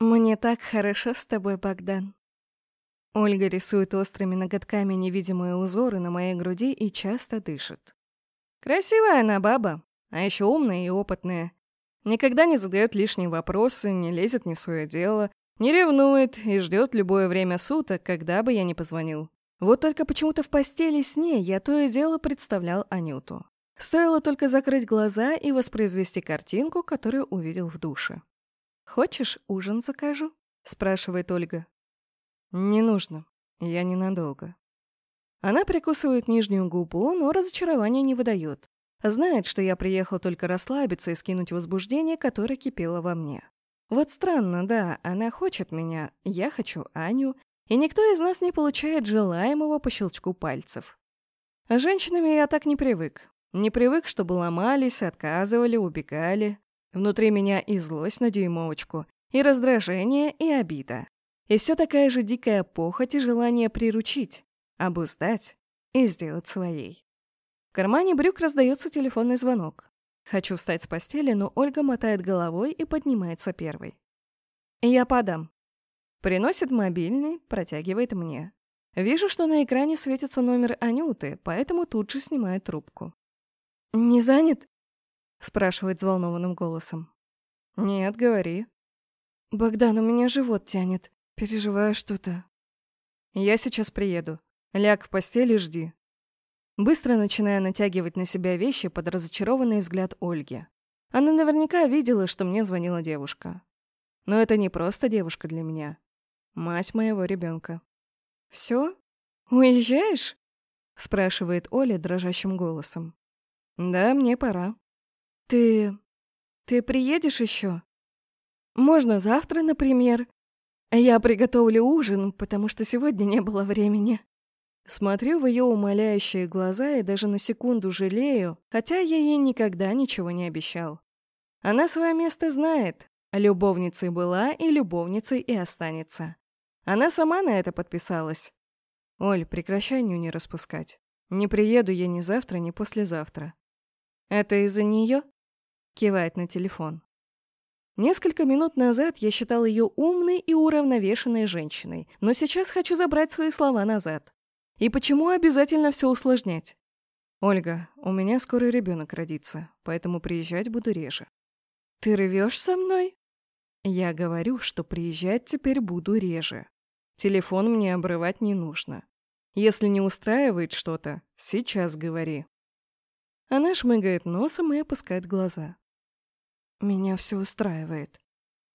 Мне так хорошо с тобой, Богдан. Ольга рисует острыми ноготками невидимые узоры на моей груди и часто дышит. Красивая она баба, а еще умная и опытная. Никогда не задает лишние вопросы, не лезет не в свое дело, не ревнует и ждет любое время суток, когда бы я ни позвонил. Вот только почему-то в постели с ней я то и дело представлял Анюту. Стоило только закрыть глаза и воспроизвести картинку, которую увидел в душе. «Хочешь, ужин закажу?» — спрашивает Ольга. «Не нужно. Я ненадолго». Она прикусывает нижнюю губу, но разочарования не выдает. Знает, что я приехал только расслабиться и скинуть возбуждение, которое кипело во мне. Вот странно, да, она хочет меня, я хочу Аню, и никто из нас не получает желаемого по щелчку пальцев. А женщинами я так не привык. Не привык, чтобы ломались, отказывали, убегали. Внутри меня и злость на дюймовочку, и раздражение, и обида. И все такая же дикая похоть и желание приручить, обуздать и сделать своей. В кармане брюк раздается телефонный звонок. Хочу встать с постели, но Ольга мотает головой и поднимается первой. Я подам. Приносит мобильный, протягивает мне. Вижу, что на экране светится номер Анюты, поэтому тут же снимаю трубку. «Не занят?» — спрашивает взволнованным голосом. «Нет, говори». «Богдан, у меня живот тянет. Переживаю что-то». «Я сейчас приеду. Ляг в постели, жди». Быстро начинаю натягивать на себя вещи под разочарованный взгляд Ольги. Она наверняка видела, что мне звонила девушка. Но это не просто девушка для меня. Мать моего ребенка. «Все? Уезжаешь?» — спрашивает Оля дрожащим голосом. «Да, мне пора». «Ты... ты приедешь еще? Можно завтра, например. Я приготовлю ужин, потому что сегодня не было времени». Смотрю в ее умоляющие глаза и даже на секунду жалею, хотя я ей никогда ничего не обещал. Она свое место знает, любовницей была и любовницей и останется. Она сама на это подписалась. Оль, прекращай нюни распускать. Не приеду я ни завтра, ни послезавтра. Это из-за нее? Кивает на телефон. Несколько минут назад я считал ее умной и уравновешенной женщиной, но сейчас хочу забрать свои слова назад. И почему обязательно все усложнять? Ольга, у меня скоро ребенок родится, поэтому приезжать буду реже. Ты рвешь со мной? Я говорю, что приезжать теперь буду реже. Телефон мне обрывать не нужно. Если не устраивает что-то, сейчас говори. Она шмыгает носом и опускает глаза. Меня все устраивает.